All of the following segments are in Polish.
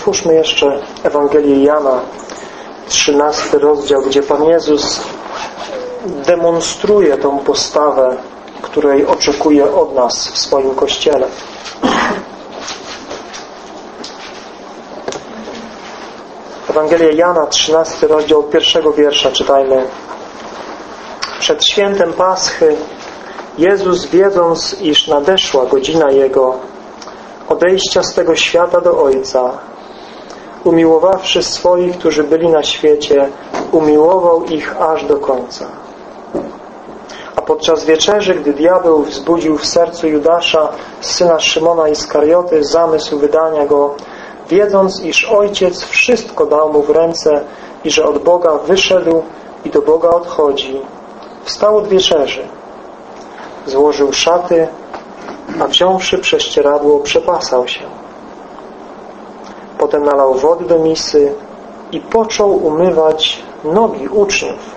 Otwórzmy jeszcze Ewangelię Jana, 13 rozdział, gdzie Pan Jezus demonstruje tą postawę, której oczekuje od nas w swoim Kościele. Ewangelia Jana, 13 rozdział pierwszego wiersza czytajmy. Przed świętem Paschy Jezus, wiedząc, iż nadeszła godzina Jego odejścia z tego świata do Ojca, umiłowawszy swoich, którzy byli na świecie, umiłował ich aż do końca. A podczas wieczerzy, gdy diabeł wzbudził w sercu Judasza, syna Szymona Iskarioty, zamysł wydania go, wiedząc, iż Ojciec wszystko dał mu w ręce i że od Boga wyszedł i do Boga odchodzi, wstał od wieczerzy, złożył szaty, a wziąwszy prześcieradło, przepasał się. Potem nalał wody do misy i począł umywać nogi uczniów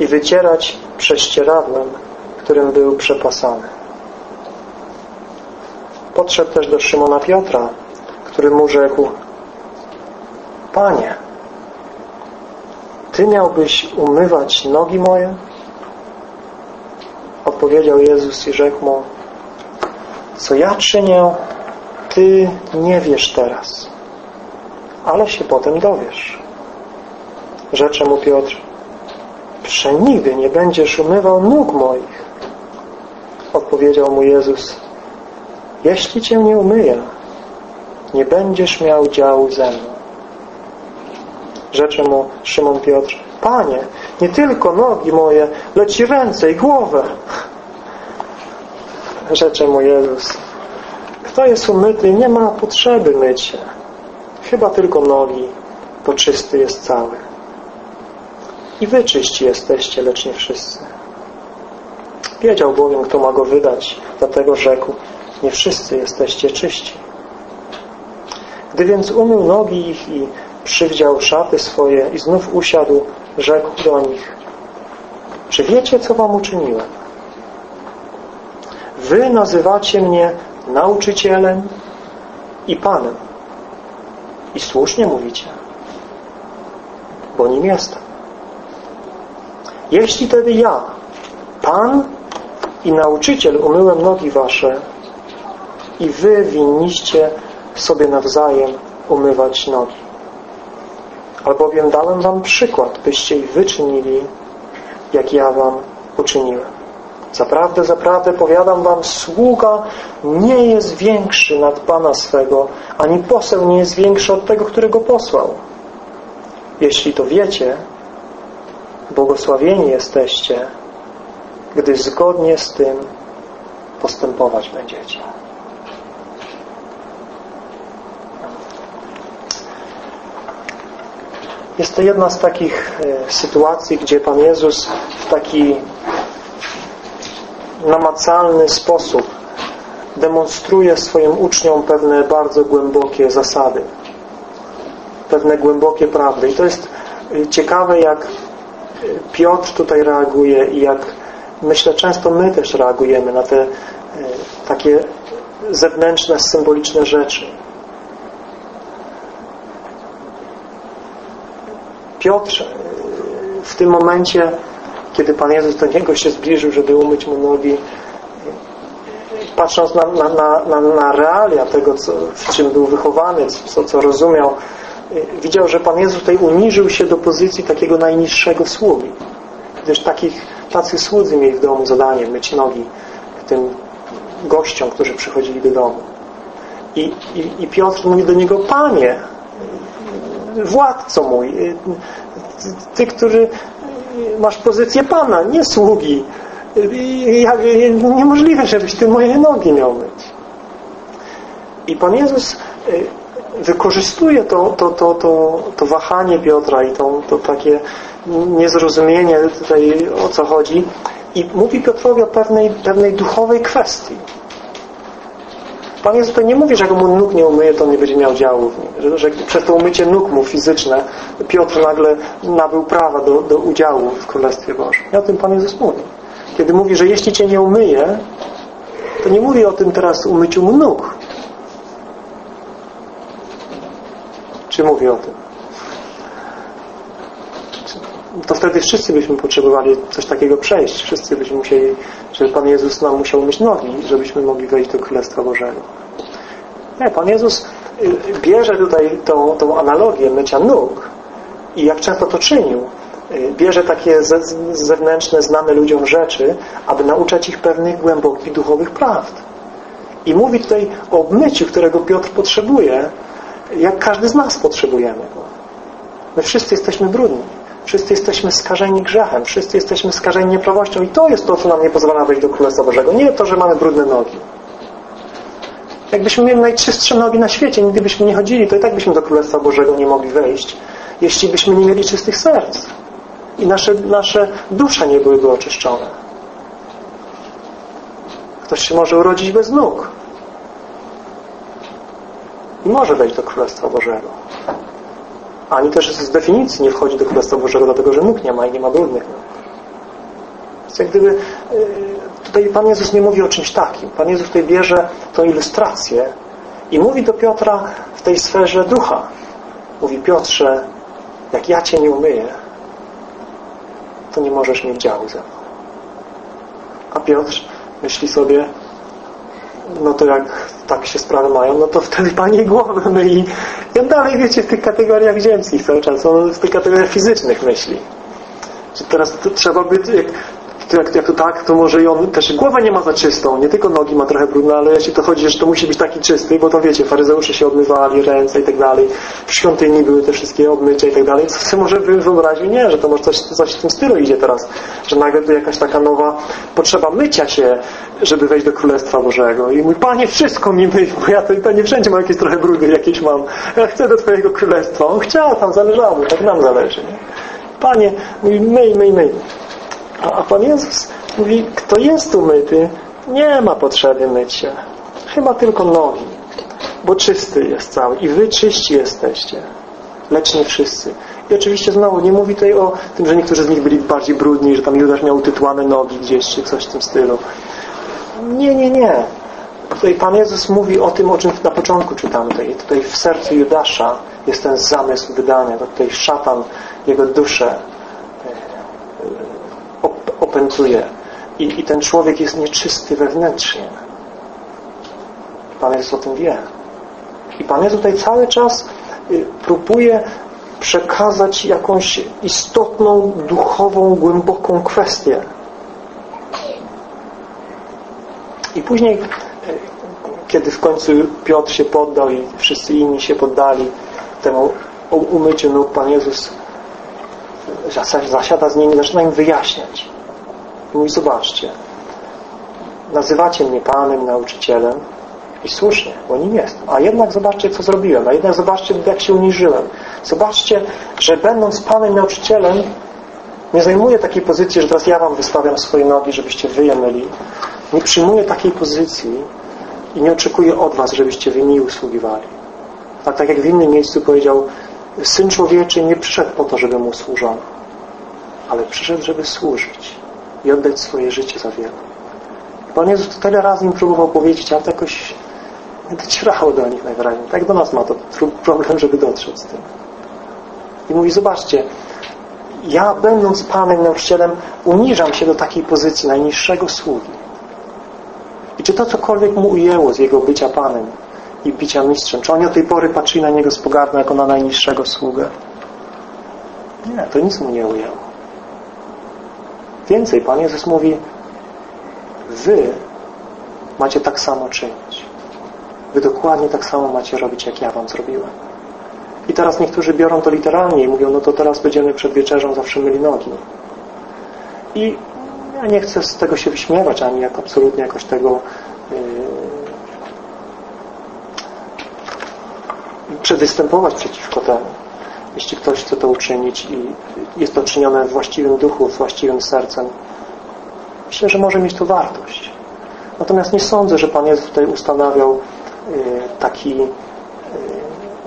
i wycierać prześcieradłem, którym był przepasany. Podszedł też do Szymona Piotra, który mu rzekł Panie, Ty miałbyś umywać nogi moje? Odpowiedział Jezus i rzekł mu co ja czynię, Ty nie wiesz teraz, ale się potem dowiesz. Rzecze mu Piotr, przenigdy nie będziesz umywał nóg moich. Odpowiedział mu Jezus, jeśli Cię nie umyję, nie będziesz miał działu ze mną. Rzecze mu Szymon Piotr, Panie, nie tylko nogi moje, lecz i ręce i głowę. Rzecze mu Jezus, kto jest umyty, nie ma potrzeby myć się. Chyba tylko nogi, bo czysty jest cały. I wy czyści jesteście, lecz nie wszyscy. Wiedział bowiem, kto ma go wydać, dlatego rzekł, nie wszyscy jesteście czyści. Gdy więc umył nogi ich i przywdział szaty swoje i znów usiadł, rzekł do nich, czy wiecie, co wam uczyniłem? Wy nazywacie mnie nauczycielem i Panem. I słusznie mówicie, bo nim jestem. Jeśli tedy ja, Pan i nauczyciel umyłem nogi wasze i wy winniście sobie nawzajem umywać nogi. Albowiem dałem wam przykład, byście ich wyczynili, jak ja wam uczyniłem. Zaprawdę, zaprawdę powiadam wam, sługa nie jest większy nad Pana swego, ani poseł nie jest większy od tego, który go posłał. Jeśli to wiecie, błogosławieni jesteście, gdy zgodnie z tym postępować będziecie. Jest to jedna z takich e, sytuacji, gdzie Pan Jezus w taki namacalny sposób demonstruje swoim uczniom pewne bardzo głębokie zasady, pewne głębokie prawdy. I to jest y, ciekawe, jak y, Piotr tutaj reaguje i jak myślę, często my też reagujemy na te y, takie zewnętrzne, symboliczne rzeczy. Piotr w tym momencie kiedy Pan Jezus do niego się zbliżył, żeby umyć mu nogi, patrząc na, na, na, na realia tego, co, w czym był wychowany, co, co rozumiał, widział, że Pan Jezus tutaj uniżył się do pozycji takiego najniższego sługi. Gdyż takich, tacy słudzy mieli w domu zadanie myć nogi tym gościom, którzy przychodzili do domu. I, i, i Piotr mówi do niego, Panie, władco mój, Ty, który masz pozycję Pana, nie sługi. Niemożliwe, żebyś Ty moje nogi miał myć. I Pan Jezus y, wykorzystuje to, to, to, to, to wahanie Piotra i to, to takie niezrozumienie tutaj o co chodzi i mówi Piotrowi o pewnej, pewnej duchowej kwestii. Pan Jezus tutaj nie mówi, że jak mu nóg nie umyje, to on nie będzie miał działu w nim. Że, że przez to umycie nóg mu fizyczne Piotr nagle nabył prawa do, do udziału w Królestwie Bożym. I o tym Pan Jezus mówi. Kiedy mówi, że jeśli Cię nie umyje, to nie mówi o tym teraz umyciu mu nóg. Czy mówi o tym? To wtedy wszyscy byśmy potrzebowali coś takiego przejść. Wszyscy byśmy musieli, żeby Pan Jezus nam musiał mieć nogi, żebyśmy mogli wejść do Królestwa Bożego. Nie, Pan Jezus y, bierze tutaj tą, tą analogię mycia nóg i jak często to czynił, y, bierze takie zewnętrzne, znane ludziom rzeczy, aby nauczać ich pewnych głębokich duchowych prawd. I mówi tutaj o myciu, którego Piotr potrzebuje, jak każdy z nas potrzebujemy. My wszyscy jesteśmy brudni. Wszyscy jesteśmy skażeni grzechem. Wszyscy jesteśmy skażeni nieprawością. I to jest to, co nam nie pozwala wejść do Królestwa Bożego. Nie to, że mamy brudne nogi. Jakbyśmy mieli najczystsze nogi na świecie, nigdy byśmy nie chodzili, to i tak byśmy do Królestwa Bożego nie mogli wejść, jeśli byśmy nie mieli czystych serc. I nasze, nasze dusze nie byłyby oczyszczone. Ktoś się może urodzić bez nóg. I może wejść do Królestwa Bożego. Ani też z definicji nie wchodzi do Królestwa Bożego, dlatego że nóg nie ma i nie ma brudnych nóg. Więc jak gdyby y, tutaj Pan Jezus nie mówi o czymś takim. Pan Jezus tutaj bierze tą ilustrację i mówi do Piotra w tej sferze ducha. Mówi Piotrze, jak ja Cię nie umyję, to nie możesz mieć działu ze mną. A Piotr myśli sobie, no to jak tak się sprawy mają, no to wtedy Panie głowę myli. I on dalej, wiecie, w tych kategoriach ziemskich cały czas, on w tych kategoriach fizycznych myśli. Że teraz to trzeba by, jak to jak, jak to tak, to może i on też głowę nie ma za czystą, nie tylko nogi ma trochę brudne, ale jeśli to chodzi, że to musi być taki czysty, bo to wiecie, faryzeusze się obmywali, ręce i tak dalej, w świątyni były te wszystkie obmycia i tak dalej, co sobie może wyobrazić? Nie, że to może coś, coś w tym stylu idzie teraz, że nagle tu jakaś taka nowa potrzeba mycia się, żeby wejść do Królestwa Bożego i mój Panie, wszystko mi myj, bo ja to, to nie wszędzie mam jakieś trochę brudy jakieś mam, ja chcę do Twojego Królestwa, on chciał, tam zależało, tak nam zależy, nie? Panie, mój myj, myj, myj. A Pan Jezus mówi, kto jest umyty, nie ma potrzeby myć się. Chyba tylko nogi, bo czysty jest cały i wy czyści jesteście, lecz nie wszyscy. I oczywiście znowu nie mówi tutaj o tym, że niektórzy z nich byli bardziej brudni, że tam Judasz miał utytłane nogi gdzieś, czy coś w tym stylu. Nie, nie, nie. Tutaj Pan Jezus mówi o tym, o czym na początku czytamy. Tutaj, tutaj w sercu Judasza jest ten zamysł wydania. Tutaj szatan, jego duszę opędzuje. I, I ten człowiek jest nieczysty wewnętrznie. Pan Jezus o tym wie. I Pan Jezus tutaj cały czas y, próbuje przekazać jakąś istotną, duchową, głęboką kwestię. I później, y, kiedy w końcu Piotr się poddał i wszyscy inni się poddali temu umyciu nóg, Pan Jezus zasiada z nimi i zaczyna im wyjaśniać. Mówi, zobaczcie, nazywacie mnie Panem, nauczycielem i słusznie, bo nim jestem. A jednak zobaczcie, co zrobiłem. A jednak zobaczcie, jak się uniżyłem. Zobaczcie, że będąc Panem, nauczycielem nie zajmuję takiej pozycji, że teraz ja Wam wystawiam swoje nogi, żebyście Wy je myli. Nie przyjmuję takiej pozycji i nie oczekuję od Was, żebyście Wy mi usługiwali. A tak jak w innym miejscu powiedział, Syn Człowieczy nie przyszedł po to, żeby Mu służono, ale przyszedł, żeby służyć i oddać swoje życie za wielu. Pan Jezus tyle razy im próbował powiedzieć, ale to jakoś nie docierało do nich najwyraźniej. Tak do nas ma to problem, żeby dotrzeć z tym. I mówi, zobaczcie, ja będąc Panem, nauczycielem, uniżam się do takiej pozycji najniższego sługi. I czy to cokolwiek mu ujęło z jego bycia Panem i bycia mistrzem? Czy oni od tej pory patrzyli na niego z pogardą jako na najniższego sługę? Nie, to nic mu nie ujęło. Więcej, Pan Jezus mówi Wy macie tak samo czynić. Wy dokładnie tak samo macie robić, jak ja Wam zrobiłem. I teraz niektórzy biorą to literalnie i mówią, no to teraz będziemy przed wieczerzą zawsze myli nogi. I ja nie chcę z tego się wyśmiewać, ani jak absolutnie jakoś tego yy, przedystępować przeciwko temu jeśli ktoś chce to uczynić i jest to czynione w właściwym duchu, z właściwym sercem, myślę, że może mieć to wartość. Natomiast nie sądzę, że Pan Jezus tutaj ustanawiał y, taki y,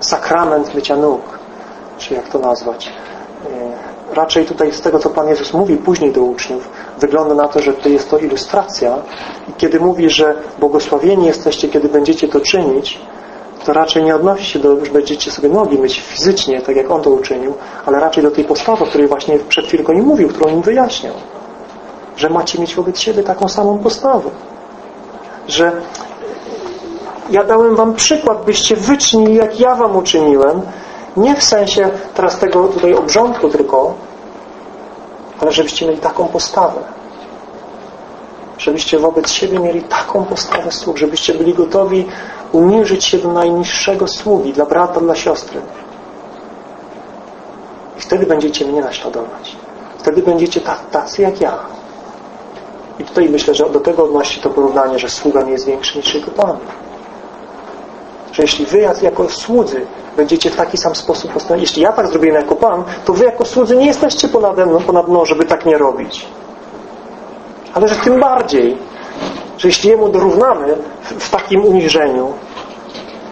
sakrament mycia nóg, czy jak to nazwać. Y, raczej tutaj z tego, co Pan Jezus mówi później do uczniów, wygląda na to, że to jest to ilustracja i kiedy mówi, że błogosławieni jesteście, kiedy będziecie to czynić, to raczej nie odnosi się do, że będziecie sobie nogi myć fizycznie, tak jak On to uczynił, ale raczej do tej postawy, o której właśnie przed chwilką im mówił, którą im wyjaśniał. Że macie mieć wobec siebie taką samą postawę. Że ja dałem wam przykład, byście wyczynili, jak ja wam uczyniłem. Nie w sensie teraz tego tutaj obrządku tylko, ale żebyście mieli taką postawę. Żebyście wobec siebie mieli taką postawę sług, żebyście byli gotowi uniżyć się do najniższego sługi, dla brata, dla siostry. I wtedy będziecie mnie naśladować. Wtedy będziecie tacy jak ja. I tutaj myślę, że do tego odnosi to porównanie, że sługa nie jest większy niż jego Pan. Że jeśli wy jako słudzy będziecie w taki sam sposób postępować, jeśli ja tak zrobiłem jako Pan, to wy jako słudzy nie jesteście ponad mną, ponad mną żeby tak nie robić. Ale że tym bardziej, że jeśli Jemu dorównamy w, w takim uniżeniu,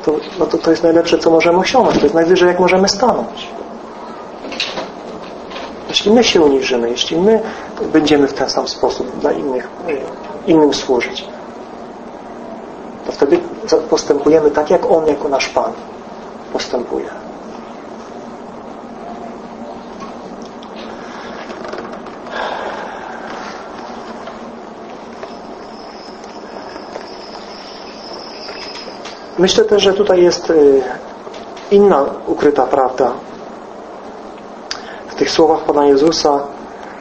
to, no to to jest najlepsze, co możemy osiągnąć. To jest najwyżej, jak możemy stanąć. Jeśli my się uniżymy, jeśli my będziemy w ten sam sposób dla innych, innym służyć, to wtedy postępujemy tak, jak On jako nasz Pan postępuje. Myślę też, że tutaj jest y, inna ukryta prawda. W tych słowach Pana Jezusa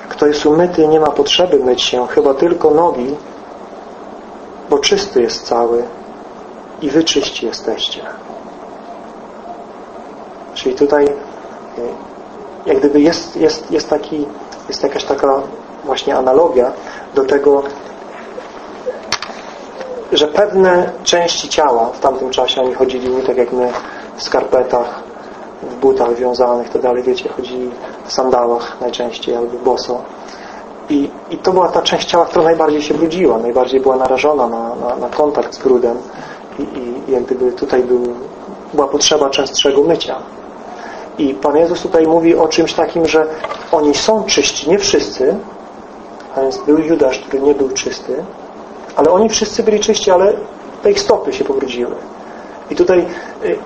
kto jest umyty, nie ma potrzeby myć się, chyba tylko nogi, bo czysty jest cały i wy czyści jesteście. Czyli tutaj y, jak gdyby jest, jest, jest, taki, jest jakaś taka właśnie analogia do tego, że pewne części ciała w tamtym czasie oni chodzili tak jak my w skarpetach, w butach wiązanych, to dalej, wiecie, chodzili w sandałach najczęściej albo boso. I, I to była ta część ciała, która najbardziej się brudziła, najbardziej była narażona na, na, na kontakt z brudem i, i jak gdyby tutaj był, była potrzeba częstszego mycia. I Pan Jezus tutaj mówi o czymś takim, że oni są czyści, nie wszyscy, a więc był Judasz, który nie był czysty, ale oni wszyscy byli czyści, ale te ich stopy się pobrudziły. I tutaj y,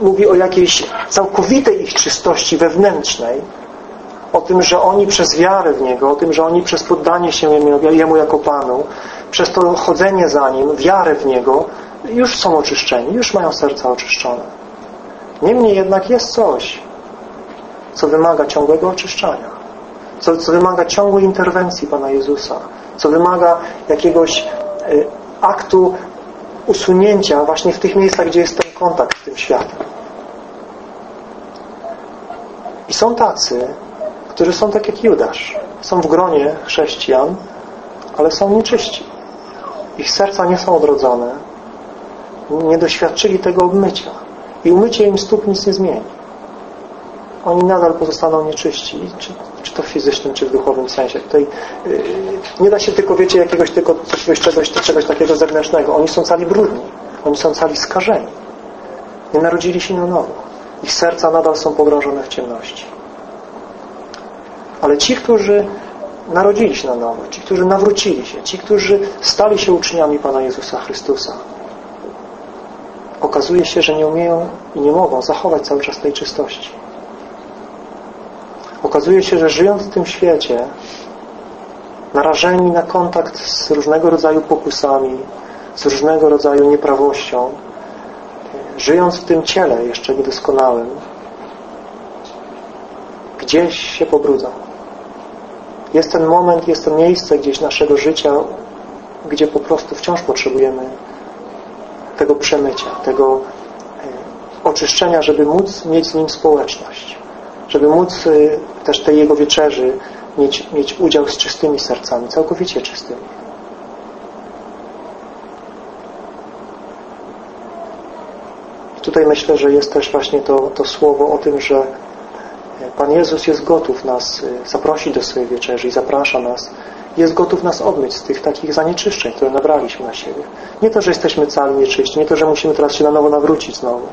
mówi o jakiejś całkowitej ich czystości wewnętrznej, o tym, że oni przez wiarę w Niego, o tym, że oni przez poddanie się Jemu jako Panu, przez to chodzenie za Nim, wiarę w Niego, już są oczyszczeni, już mają serca oczyszczone. Niemniej jednak jest coś, co wymaga ciągłego oczyszczania, co, co wymaga ciągłej interwencji Pana Jezusa, co wymaga jakiegoś y, aktu usunięcia właśnie w tych miejscach, gdzie jest ten kontakt z tym światem. I są tacy, którzy są tak jak Judasz. Są w gronie chrześcijan, ale są nieczyści. Ich serca nie są odrodzone. Nie doświadczyli tego obmycia. I umycie im stóp nic nie zmieni. Oni nadal pozostaną nieczyści. Czy, czy to w fizycznym, czy w duchowym sensie. Tutaj yy, nie da się tylko, wiecie, jakiegoś tylko czegoś, czegoś, czegoś takiego zewnętrznego. Oni są cali brudni. Oni są cali skażeni. Nie narodzili się na nowo. Ich serca nadal są pogrążone w ciemności. Ale ci, którzy narodzili się na nowo, ci, którzy nawrócili się, ci, którzy stali się uczniami Pana Jezusa Chrystusa, okazuje się, że nie umieją i nie mogą zachować cały czas tej czystości. Okazuje się, że żyjąc w tym świecie, narażeni na kontakt z różnego rodzaju pokusami, z różnego rodzaju nieprawością, żyjąc w tym ciele jeszcze niedoskonałym, gdzieś się pobrudzą. Jest ten moment, jest to miejsce gdzieś naszego życia, gdzie po prostu wciąż potrzebujemy tego przemycia, tego e, oczyszczenia, żeby móc mieć z Nim społeczność. Żeby móc e, też tej Jego wieczerzy mieć, mieć udział z czystymi sercami, całkowicie czystymi. Tutaj myślę, że jest też właśnie to, to słowo o tym, że Pan Jezus jest gotów nas y, zaprosić do swojej wieczerzy i zaprasza nas. Jest gotów nas odmyć z tych takich zanieczyszczeń, które nabraliśmy na siebie. Nie to, że jesteśmy cali nieczyści, nie to, że musimy teraz się na nowo nawrócić znowu.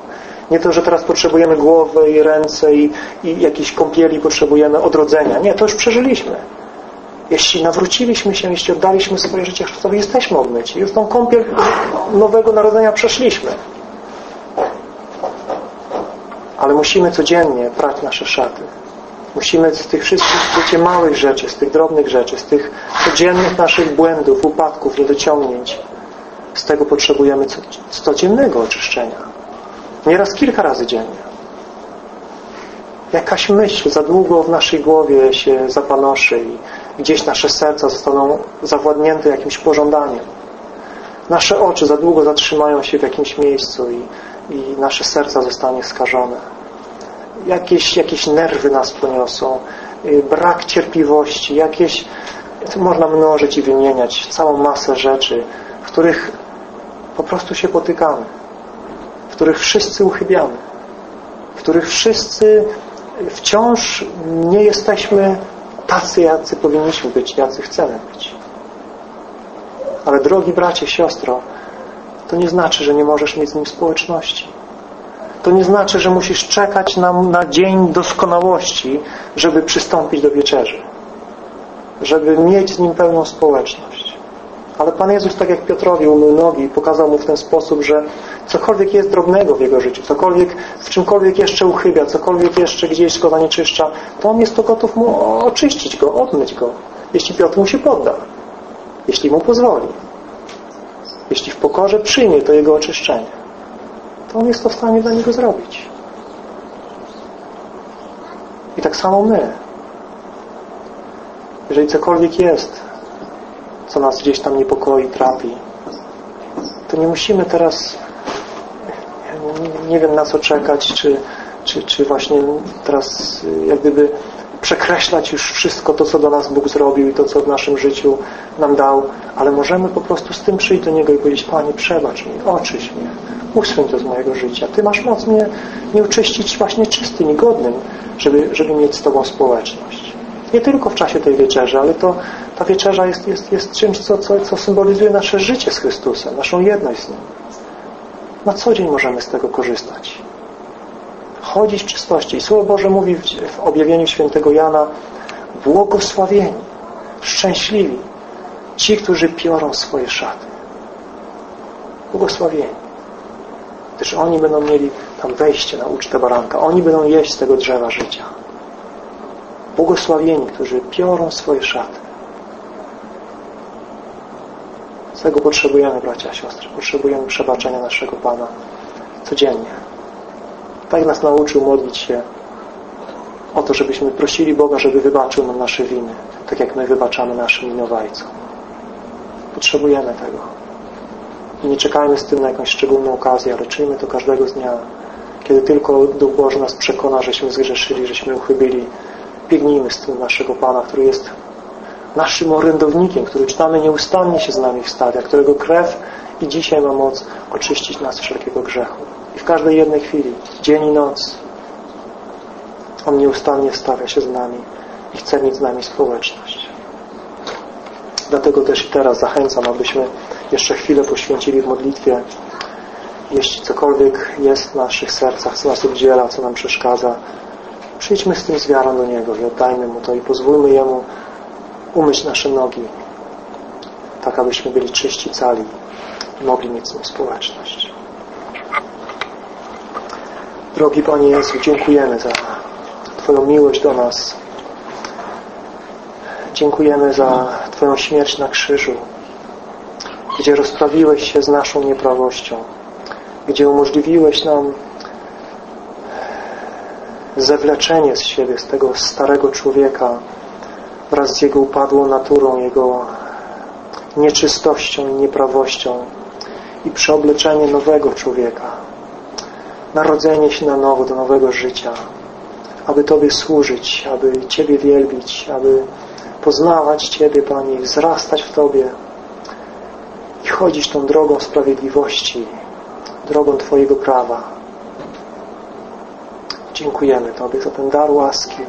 Nie to, że teraz potrzebujemy głowy i ręce i, i jakiejś kąpieli, potrzebujemy odrodzenia. Nie, to już przeżyliśmy. Jeśli nawróciliśmy się, jeśli oddaliśmy swoje życie Chrystusowi, jesteśmy obmyci. Już tą kąpiel nowego narodzenia przeszliśmy. Ale musimy codziennie prać nasze szaty. Musimy z tych wszystkich, wiecie, małych rzeczy, z tych drobnych rzeczy, z tych codziennych naszych błędów, upadków, niedociągnięć, z tego potrzebujemy codziennego oczyszczenia. Nieraz kilka razy dziennie. Jakaś myśl za długo w naszej głowie się zapanoszy i gdzieś nasze serca zostaną zawładnięte jakimś pożądaniem. Nasze oczy za długo zatrzymają się w jakimś miejscu i, i nasze serca zostanie skażone. Jakieś, jakieś nerwy nas poniosą, y, brak cierpliwości, jakieś można mnożyć i wymieniać całą masę rzeczy, w których po prostu się potykamy, w których wszyscy uchybiamy, w których wszyscy wciąż nie jesteśmy tacy, jacy powinniśmy być, jacy chcemy być. Ale drogi bracie, siostro, to nie znaczy, że nie możesz mieć z nim społeczności. To nie znaczy, że musisz czekać na, na dzień doskonałości, żeby przystąpić do wieczerzy. Żeby mieć z nim pełną społeczność. Ale Pan Jezus, tak jak Piotrowi umył nogi, pokazał mu w ten sposób, że cokolwiek jest drobnego w jego życiu, cokolwiek, w czymkolwiek jeszcze uchybia, cokolwiek jeszcze gdzieś go zanieczyszcza, to on jest to gotów mu oczyścić go, odmyć go, jeśli Piotr mu się podda, jeśli mu pozwoli, jeśli w pokorze przyjmie to jego oczyszczenie, to on jest to w stanie dla niego zrobić. I tak samo my. Jeżeli cokolwiek jest, co nas gdzieś tam niepokoi, trapi, to nie musimy teraz nie wiem na co czekać, czy, czy, czy właśnie teraz jak gdyby przekreślać już wszystko to, co dla nas Bóg zrobił i to, co w naszym życiu nam dał, ale możemy po prostu z tym przyjść do Niego i powiedzieć, Panie, przebacz mi, oczyś mnie, usuń to z mojego życia. Ty masz moc mnie nie uczyścić właśnie czystym i godnym, żeby, żeby mieć z Tobą społeczność. Nie tylko w czasie tej wieczerzy, ale to ta wieczerza jest, jest, jest czymś, co, co, co symbolizuje nasze życie z Chrystusem, naszą jedność z Nim. Na co dzień możemy z tego korzystać. Chodzić w czystości. I Słowo Boże mówi w objawieniu świętego Jana błogosławieni, szczęśliwi ci, którzy piorą swoje szaty. Błogosławieni. Gdyż oni będą mieli tam wejście na ucztę baranka. Oni będą jeść z tego drzewa życia. Błogosławieni, którzy piorą swoje szaty. Tego potrzebujemy, bracia, siostry. Potrzebujemy przebaczenia naszego Pana codziennie. Tak nas nauczył modlić się o to, żebyśmy prosili Boga, żeby wybaczył nam nasze winy, tak jak my wybaczamy naszym winowajcom. Potrzebujemy tego. I nie czekajmy z tym na jakąś szczególną okazję, ale czyjmy to każdego dnia. Kiedy tylko Duch Boży nas przekona, żeśmy zgrzeszyli, żeśmy uchybili, biegnijmy z tym naszego Pana, który jest naszym orędownikiem, który czytamy nieustannie się z nami wstawia, którego krew i dzisiaj ma moc oczyścić nas wszelkiego grzechu. I w każdej jednej chwili, dzień i noc, On nieustannie wstawia się z nami i chce mieć z nami społeczność. Dlatego też i teraz zachęcam, abyśmy jeszcze chwilę poświęcili w modlitwie. Jeśli cokolwiek jest w naszych sercach, co nas oddziela, co nam przeszkadza, przyjdźmy z tym z wiarą do Niego i oddajmy Mu to i pozwólmy Jemu umyć nasze nogi, tak abyśmy byli czyści, cali i mogli mieć z Nim społeczność. Drogi Panie Jezu, dziękujemy za Twoją miłość do nas. Dziękujemy za Twoją śmierć na krzyżu, gdzie rozprawiłeś się z naszą nieprawością, gdzie umożliwiłeś nam zewleczenie z siebie, z tego starego człowieka, wraz z jego upadłą naturą, jego nieczystością i nieprawością i przeobleczenie nowego człowieka, narodzenie się na nowo do nowego życia, aby Tobie służyć, aby Ciebie wielbić, aby poznawać Ciebie, Panie, wzrastać w Tobie. I chodzić tą drogą sprawiedliwości, drogą Twojego prawa. Dziękujemy Tobie za ten dar łaski,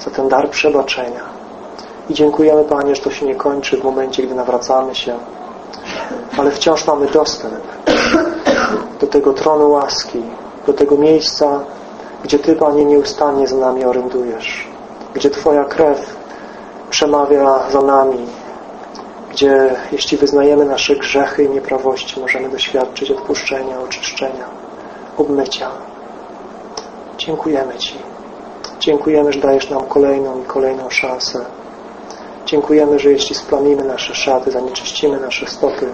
za ten dar przebaczenia. I dziękujemy Panie, że to się nie kończy w momencie, gdy nawracamy się, ale wciąż mamy dostęp do tego tronu łaski, do tego miejsca, gdzie Ty, Panie, nieustannie z nami orędujesz, gdzie Twoja krew przemawia za nami, gdzie jeśli wyznajemy nasze grzechy i nieprawości, możemy doświadczyć odpuszczenia, oczyszczenia, obmycia. Dziękujemy Ci. Dziękujemy, że dajesz nam kolejną i kolejną szansę. Dziękujemy, że jeśli splamimy nasze szaty, zanieczyścimy nasze stopy,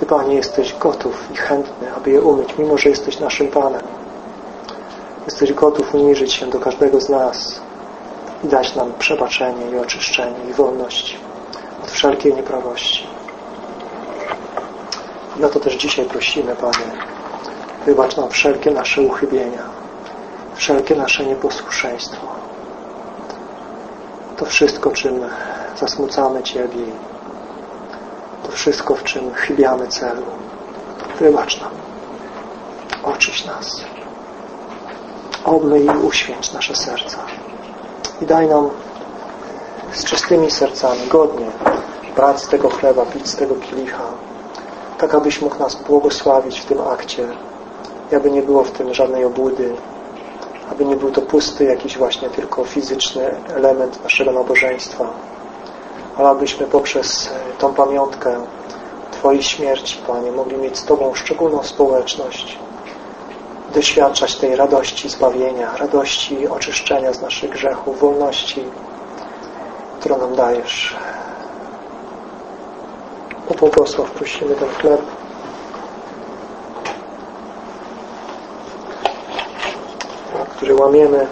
Ty, Panie, jesteś gotów i chętny, aby je umyć, mimo że jesteś naszym Panem. Jesteś gotów uniżyć się do każdego z nas i dać nam przebaczenie i oczyszczenie i wolność od wszelkiej nieprawości. O to też dzisiaj prosimy, Panie. Wybacz nam wszelkie nasze uchybienia, wszelkie nasze nieposłuszeństwo. To wszystko, czym zasmucamy Ciebie, to wszystko, w czym chybiamy celu. Wybacz nam. Oczyś nas. Obmyj i uświęć nasze serca. I daj nam z czystymi sercami, godnie brać z tego chleba, pić z tego kielicha, tak abyś mógł nas błogosławić w tym akcie, aby nie było w tym żadnej obłudy, aby nie był to pusty jakiś właśnie tylko fizyczny element naszego nabożeństwa, ale abyśmy poprzez tą pamiątkę Twojej śmierci, Panie, mogli mieć z Tobą szczególną społeczność, doświadczać tej radości zbawienia, radości oczyszczenia z naszych grzechów, wolności, którą nam dajesz. O błogosław prosimy ten chleb. Łamiemy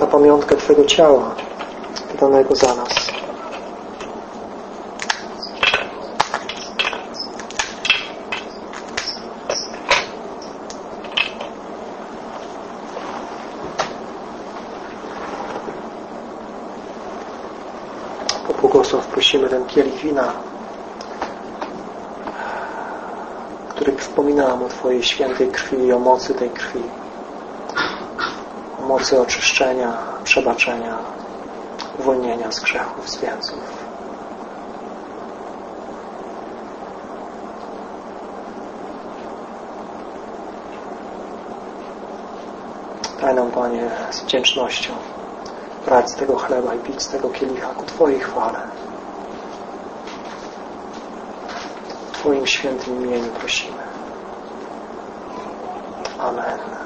na pamiątkę Twojego ciała wydanego za nas. O błogosław prosimy ten kielich wina, który wspominałem o Twojej świętej krwi i o mocy tej krwi mocy oczyszczenia, przebaczenia, uwolnienia z grzechów, z więzów. Daj nam, Panie, z wdzięcznością brać z tego chleba i pić z tego kielicha ku Twojej chwale. W Twoim świętym imieniu prosimy. Amen.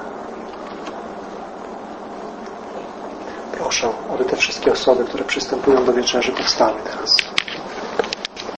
Proszę, aby te wszystkie osoby, które przystępują do wieczerzy, powstały teraz.